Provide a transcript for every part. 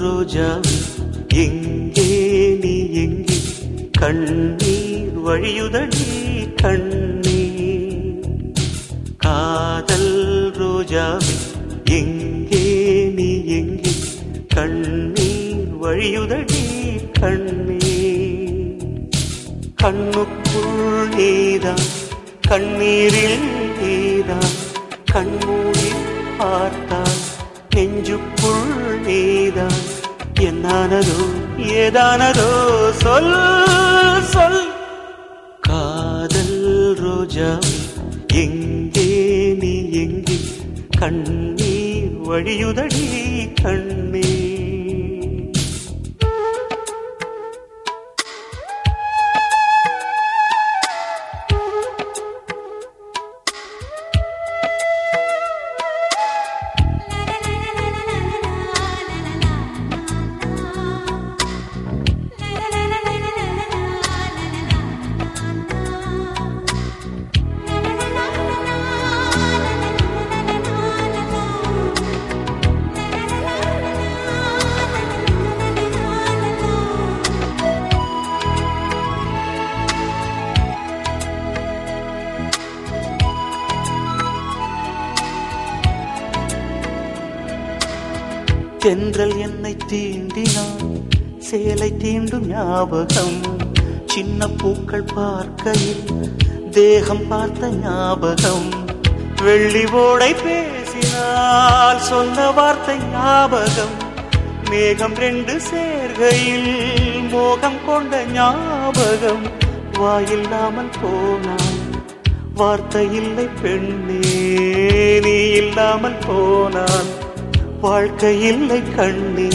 ரோஜாவே எங்கே நீ எங்கே? கண்ணீர் வழியுதடி கண்ணீர்? காதல் ரோஜாவே எங்கே நீ எங்கே? கண்ணீர் வழியுதடி கண்ணீர்? கண்ணுக்குள் நீதான் கண்ணீரில் நீதான் கண்மூடி பார்த்தா நெஞ்சுக்குள் நீதான் என்னானதோ ஏதானதோ சொல் சொல். காதல் ரோஜா எங்கே நீ எங்கே? கண்ணீர் வழியுதடி கண்ணீர் தென்றல் என்னை தீண்டினான். சேலை தீண்டும் ஞாபகம் சின்ன பூக்கள் பார்க்கையில் தேகம் பார்த்த ஞாபகம். வெள்ளி ஓடை பேசினால் சொன்ன வார்த்தை ஞாபகம். மேகம் ரெண்டு சேர்கையில் மோகம் கொண்ட ஞாபகம். வாயில்லாமல் போனான் வார்த்தை இல்லை பெண்ணே நீ இல்லாமல் போனான் வாழ்க்கை இல்லை கண்ணி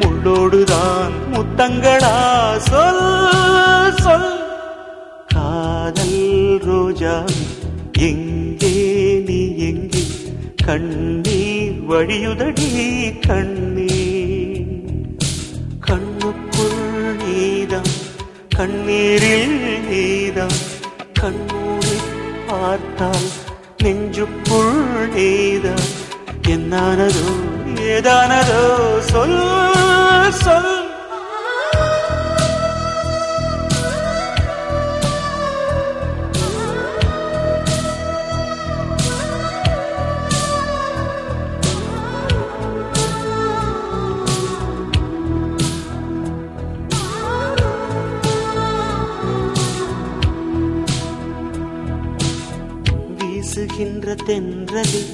முள்ளோடுதான் முத்தங்களா? சொல் சொல். காதல் ரோஜா எங்கே நீ எங்கே? கண்ணீர் வழியுதடி கண்ணீர். கண்ணுக்குள் நீதான் கண்ணீரில் நீதான். கண்ணூரில் பார்த்தால் நெஞ்சுக்குள் நீதான். என்னானதோ ஏதானதோ சொல் சொல். வீசுகின்ற தென்றலில்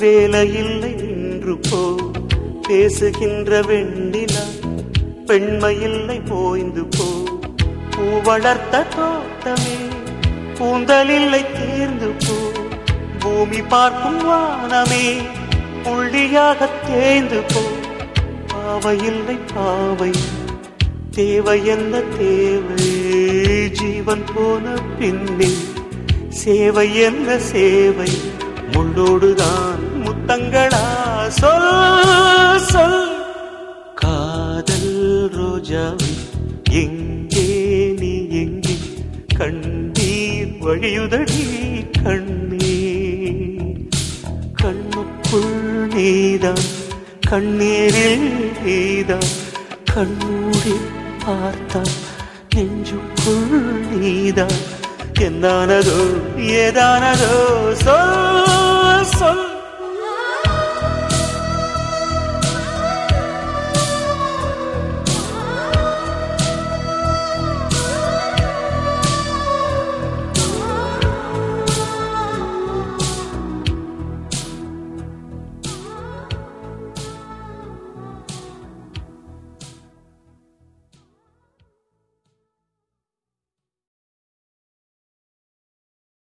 வேலையில்லை நின்று போ. பேசுகின்ற வெண்ணிலா பெண்மையில்லை போய்ந்து போ. பூ வளர்த்த தோட்டமே கூந்தலில்லை தேர்ந்து போ. பூமி பார்க்கும் வானமே புள்ளியாக தேய்ந்து போ. பாவையில்லை பாவை தேவை என்ன தேவை? ஜீவன் போன பின்னே சேவை என்ன சேவை? முள்ளோடுதான் சொல் சொல். காதல் ரோஜாவை எங்கே நீ எங்கே? கண்ணீர் வழியுதடி கண்ணீர் கண்ணுக்குள் நீதான் கண்ணீரில் நீதான். கண்ணூரி பார்த்தான் நெஞ்சுக்குள் நீதான். என்னானதோ ஏதானதோ சொல் சொல்.